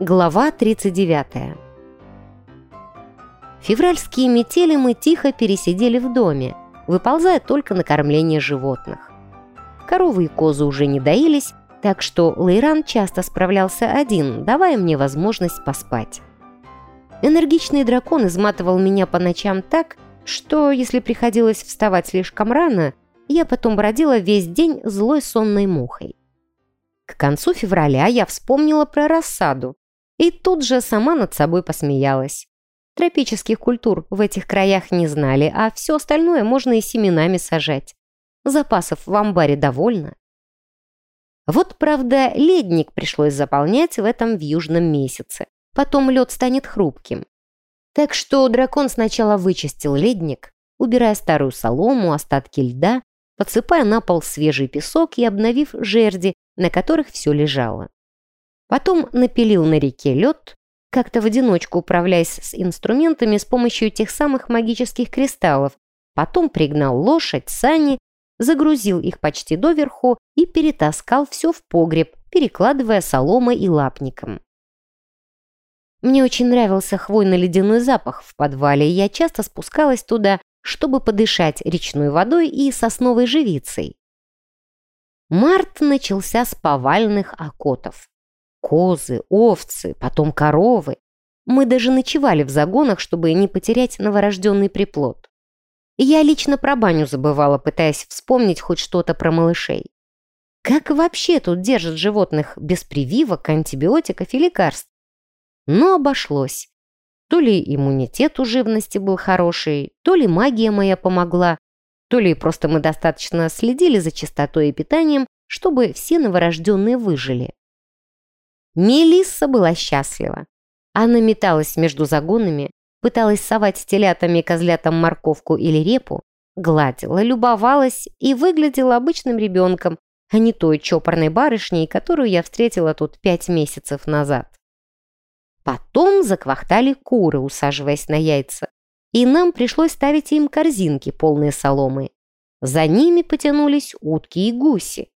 Глава 39 Февральские метели мы тихо пересидели в доме, выползая только на кормление животных. Коровы и козы уже не доились, так что Лейран часто справлялся один, давая мне возможность поспать. Энергичный дракон изматывал меня по ночам так, что, если приходилось вставать слишком рано, я потом бродила весь день злой сонной мухой. К концу февраля я вспомнила про рассаду, и тут же сама над собой посмеялась. Тропических культур в этих краях не знали, а все остальное можно и семенами сажать. Запасов в амбаре довольно. Вот, правда, ледник пришлось заполнять в этом в южном месяце. Потом лед станет хрупким. Так что дракон сначала вычистил ледник, убирая старую солому, остатки льда, подсыпая на пол свежий песок и обновив жерди, на которых все лежало. Потом напилил на реке лед, как-то в одиночку управляясь с инструментами с помощью тех самых магических кристаллов, потом пригнал лошадь, сани, загрузил их почти доверху и перетаскал все в погреб, перекладывая соломой и лапником. Мне очень нравился хвойно-ледяной запах в подвале, и я часто спускалась туда, чтобы подышать речной водой и сосновой живицей. Март начался с повальных окотов козы, овцы, потом коровы. Мы даже ночевали в загонах, чтобы не потерять новорожденный приплод. Я лично про баню забывала, пытаясь вспомнить хоть что-то про малышей. Как вообще тут держат животных без прививок, антибиотиков и лекарств? Но обошлось. То ли иммунитет у живности был хороший, то ли магия моя помогла, то ли просто мы достаточно следили за чистотой и питанием, чтобы все новорожденные выжили. Мелисса была счастлива. Она металась между загонами, пыталась совать телятами и козлятам морковку или репу, гладила, любовалась и выглядела обычным ребенком, а не той чопорной барышней, которую я встретила тут пять месяцев назад. Потом заквахтали куры, усаживаясь на яйца, и нам пришлось ставить им корзинки, полные соломы. За ними потянулись утки и гуси.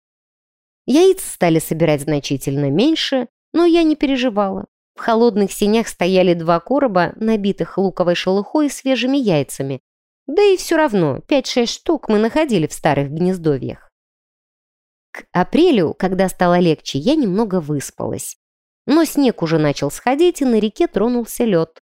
Яиц стали собирать значительно меньше, но я не переживала. В холодных синях стояли два короба, набитых луковой шелухой и свежими яйцами. Да и все равно, 5-6 штук мы находили в старых гнездовьях. К апрелю, когда стало легче, я немного выспалась. Но снег уже начал сходить, и на реке тронулся лед.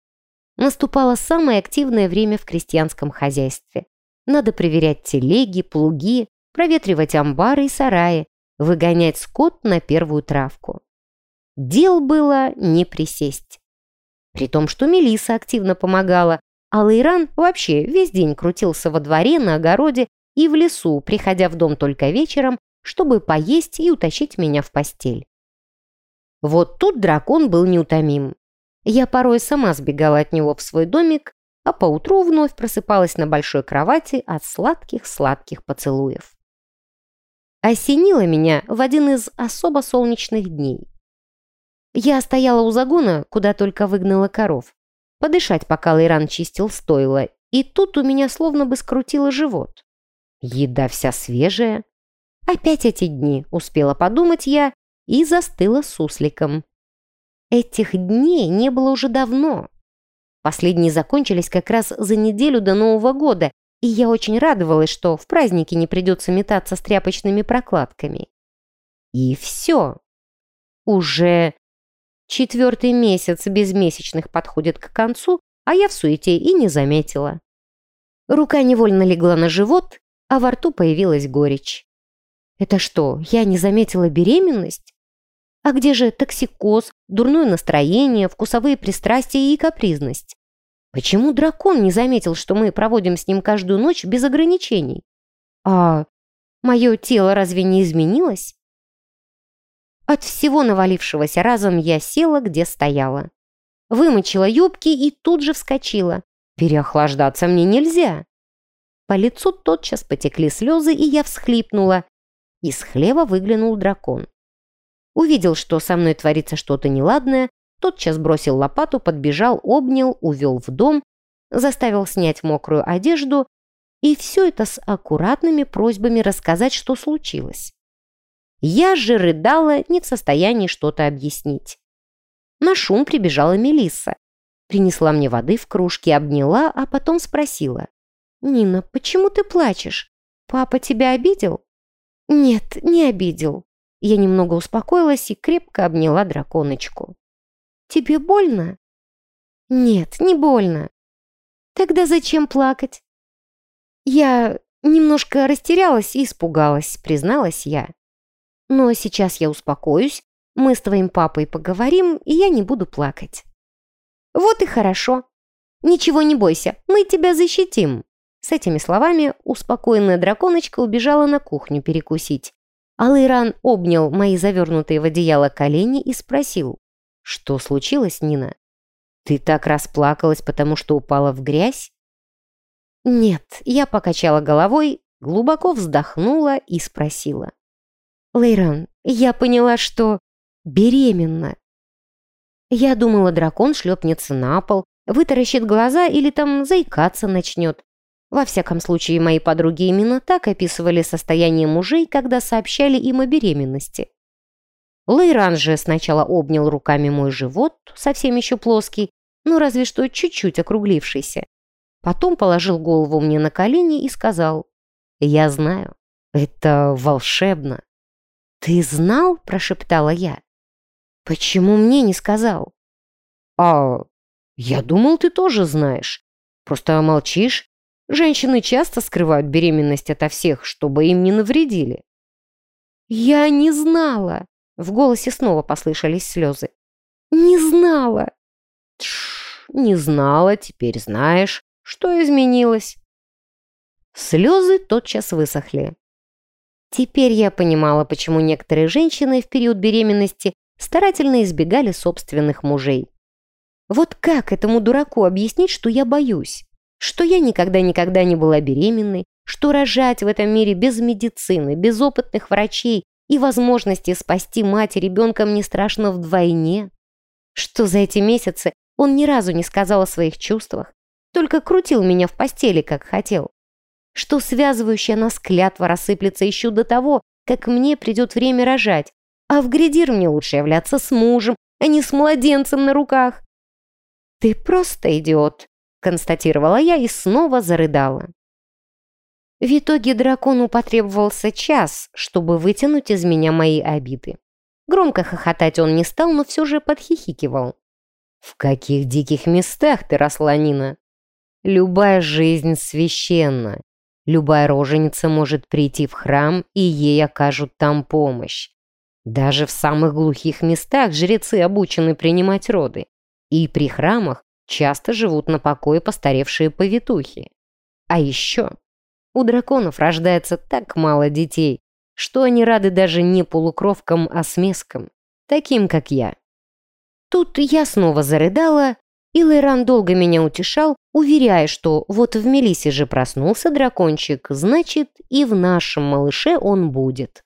Наступало самое активное время в крестьянском хозяйстве. Надо проверять телеги, плуги, проветривать амбары и сараи, выгонять скот на первую травку. Дел было не присесть. При том, что Мелиса активно помогала, а Лейран вообще весь день крутился во дворе, на огороде и в лесу, приходя в дом только вечером, чтобы поесть и утащить меня в постель. Вот тут дракон был неутомим. Я порой сама сбегала от него в свой домик, а поутру вновь просыпалась на большой кровати от сладких-сладких поцелуев. Осенило меня в один из особо солнечных дней. Я стояла у загона, куда только выгнала коров. Подышать, пока Лейран чистил стойло, и тут у меня словно бы скрутило живот. Еда вся свежая. Опять эти дни, успела подумать я, и застыла сусликом. Этих дней не было уже давно. Последние закончились как раз за неделю до Нового года, и я очень радовалась, что в празднике не придется метаться с тряпочными прокладками. И все. Уже Четвертый месяц безмесячных подходит к концу, а я в суете и не заметила. Рука невольно легла на живот, а во рту появилась горечь. Это что, я не заметила беременность? А где же токсикоз, дурное настроение, вкусовые пристрастия и капризность? Почему дракон не заметил, что мы проводим с ним каждую ночь без ограничений? А мое тело разве не изменилось? От всего навалившегося разом я села, где стояла. Вымочила юбки и тут же вскочила. Переохлаждаться мне нельзя. По лицу тотчас потекли слезы, и я всхлипнула. Из хлева выглянул дракон. Увидел, что со мной творится что-то неладное, тотчас бросил лопату, подбежал, обнял, увел в дом, заставил снять мокрую одежду, и все это с аккуратными просьбами рассказать, что случилось. Я же рыдала, не в состоянии что-то объяснить. На шум прибежала Мелисса. Принесла мне воды в кружке, обняла, а потом спросила. «Нина, почему ты плачешь? Папа тебя обидел?» «Нет, не обидел». Я немного успокоилась и крепко обняла драконочку. «Тебе больно?» «Нет, не больно». «Тогда зачем плакать?» «Я немножко растерялась и испугалась», — призналась я. «Но сейчас я успокоюсь, мы с твоим папой поговорим, и я не буду плакать». «Вот и хорошо. Ничего не бойся, мы тебя защитим». С этими словами успокоенная драконочка убежала на кухню перекусить. Алайран обнял мои завернутые в одеяло колени и спросил, «Что случилось, Нина? Ты так расплакалась, потому что упала в грязь?» «Нет», я покачала головой, глубоко вздохнула и спросила. «Лейран, я поняла, что беременна». Я думала, дракон шлепнется на пол, вытаращит глаза или там заикаться начнет. Во всяком случае, мои подруги именно так описывали состояние мужей, когда сообщали им о беременности. Лейран же сначала обнял руками мой живот, совсем еще плоский, ну разве что чуть-чуть округлившийся. Потом положил голову мне на колени и сказал, «Я знаю, это волшебно». «Ты знал?» – прошептала я. «Почему мне не сказал?» «А, я думал, ты тоже знаешь. Просто молчишь Женщины часто скрывают беременность ото всех, чтобы им не навредили. «Я не знала!» В голосе снова послышались слезы. «Не знала!» Тш, «Не знала, теперь знаешь. Что изменилось?» Слезы тотчас высохли. Теперь я понимала, почему некоторые женщины в период беременности старательно избегали собственных мужей. Вот как этому дураку объяснить, что я боюсь? что я никогда-никогда не была беременной, что рожать в этом мире без медицины, без опытных врачей и возможности спасти мать и ребенка мне страшно вдвойне, что за эти месяцы он ни разу не сказал о своих чувствах, только крутил меня в постели, как хотел, что связывающая нас клятва рассыплется еще до того, как мне придет время рожать, а в гридир мне лучше являться с мужем, а не с младенцем на руках. «Ты просто идиот», констатировала я и снова зарыдала. В итоге дракону потребовался час, чтобы вытянуть из меня мои обиды. Громко хохотать он не стал, но все же подхихикивал. «В каких диких местах ты росла, Нина? Любая жизнь священна. Любая роженица может прийти в храм, и ей окажут там помощь. Даже в самых глухих местах жрецы обучены принимать роды. И при храмах часто живут на покое постаревшие повитухи. А еще у драконов рождается так мало детей, что они рады даже не полукровкам, а смескам, таким, как я. Тут я снова зарыдала, и Лейран долго меня утешал, уверяя, что вот в Мелисе же проснулся дракончик, значит, и в нашем малыше он будет.